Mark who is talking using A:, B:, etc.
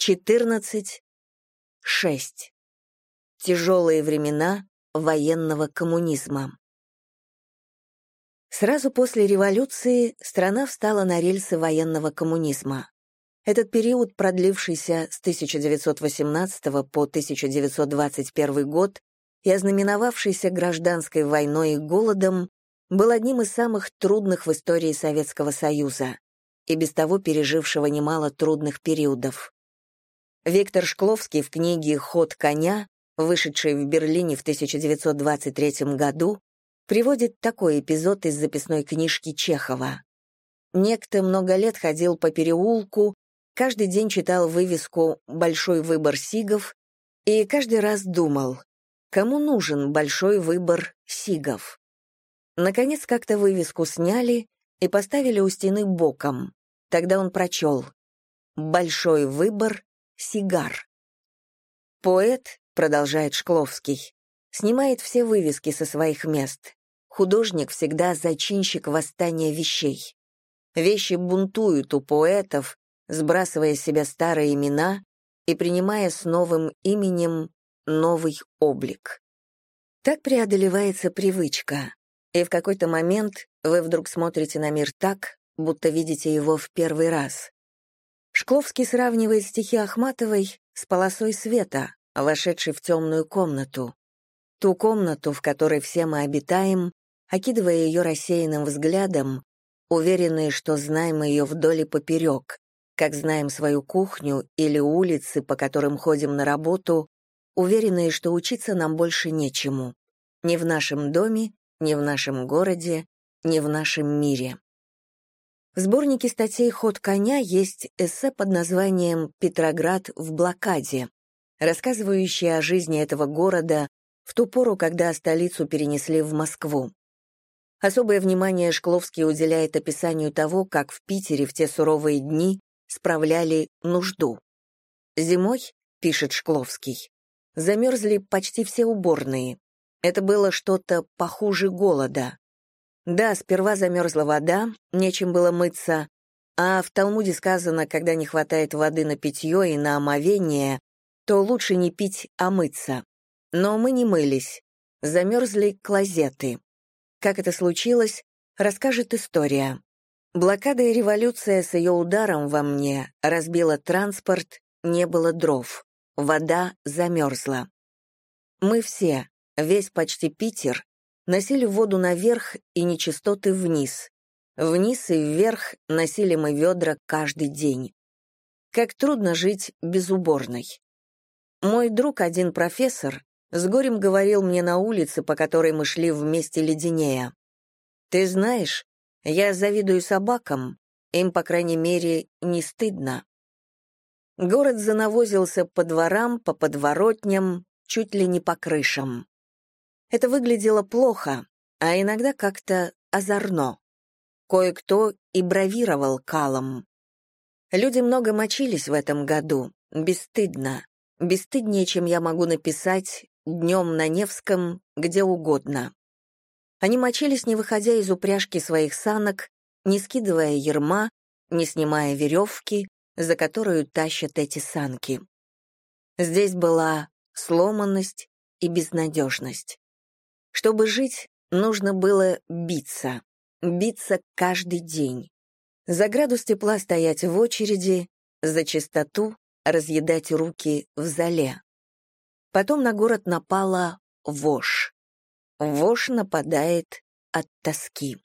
A: 14. 6. Тяжелые времена военного коммунизма. Сразу после революции страна встала на рельсы военного коммунизма. Этот период, продлившийся с 1918 по 1921 год и ознаменовавшийся гражданской войной и голодом, был одним из самых трудных в истории Советского Союза и без того пережившего немало трудных периодов. Виктор Шкловский в книге «Ход коня», вышедшей в Берлине в 1923 году, приводит такой эпизод из записной книжки Чехова. Некто много лет ходил по переулку, каждый день читал вывеску «Большой выбор сигов» и каждый раз думал, кому нужен большой выбор сигов. Наконец как-то вывеску сняли и поставили у стены боком. Тогда он прочел «Большой выбор сигар». Поэт, продолжает Шкловский, снимает все вывески со своих мест. Художник всегда зачинщик восстания вещей. Вещи бунтуют у поэтов, сбрасывая с себя старые имена и принимая с новым именем новый облик. Так преодолевается привычка, и в какой-то момент вы вдруг смотрите на мир так, будто видите его в первый раз. Шкловский сравнивает стихи Ахматовой с полосой света, вошедшей в темную комнату. Ту комнату, в которой все мы обитаем, окидывая ее рассеянным взглядом, уверенные, что знаем ее вдоль и поперек, как знаем свою кухню или улицы, по которым ходим на работу, уверенные, что учиться нам больше нечему. Ни в нашем доме, ни в нашем городе, ни в нашем мире. В сборнике статей «Ход коня» есть эссе под названием «Петроград в блокаде», рассказывающее о жизни этого города в ту пору, когда столицу перенесли в Москву. Особое внимание Шкловский уделяет описанию того, как в Питере в те суровые дни справляли нужду. «Зимой», — пишет Шкловский, — замерзли почти все уборные. Это было что-то похуже голода. Да, сперва замерзла вода, нечем было мыться, а в Талмуде сказано, когда не хватает воды на питье и на омовение, то лучше не пить, а мыться. Но мы не мылись. Замерзли клозеты. Как это случилось, расскажет история. Блокада и революция с ее ударом во мне разбила транспорт, не было дров. Вода замерзла. Мы все, весь почти Питер, носили воду наверх и нечистоты вниз. Вниз и вверх носили мы ведра каждый день. Как трудно жить без уборной. Мой друг, один профессор, с горем говорил мне на улице, по которой мы шли вместе леденея. «Ты знаешь, я завидую собакам, им, по крайней мере, не стыдно». Город занавозился по дворам, по подворотням, чуть ли не по крышам. Это выглядело плохо, а иногда как-то озорно. Кое-кто и бравировал калом. Люди много мочились в этом году, бесстыдно. Бесстыднее, чем я могу написать днем на Невском, где угодно. Они мочились, не выходя из упряжки своих санок, не скидывая ерма, не снимая веревки, за которую тащат эти санки. Здесь была сломанность и безнадежность. Чтобы жить, нужно было биться. Биться каждый день. За градус тепла стоять в очереди, за чистоту разъедать руки в зале. Потом на город напала вошь. Вошь нападает от тоски.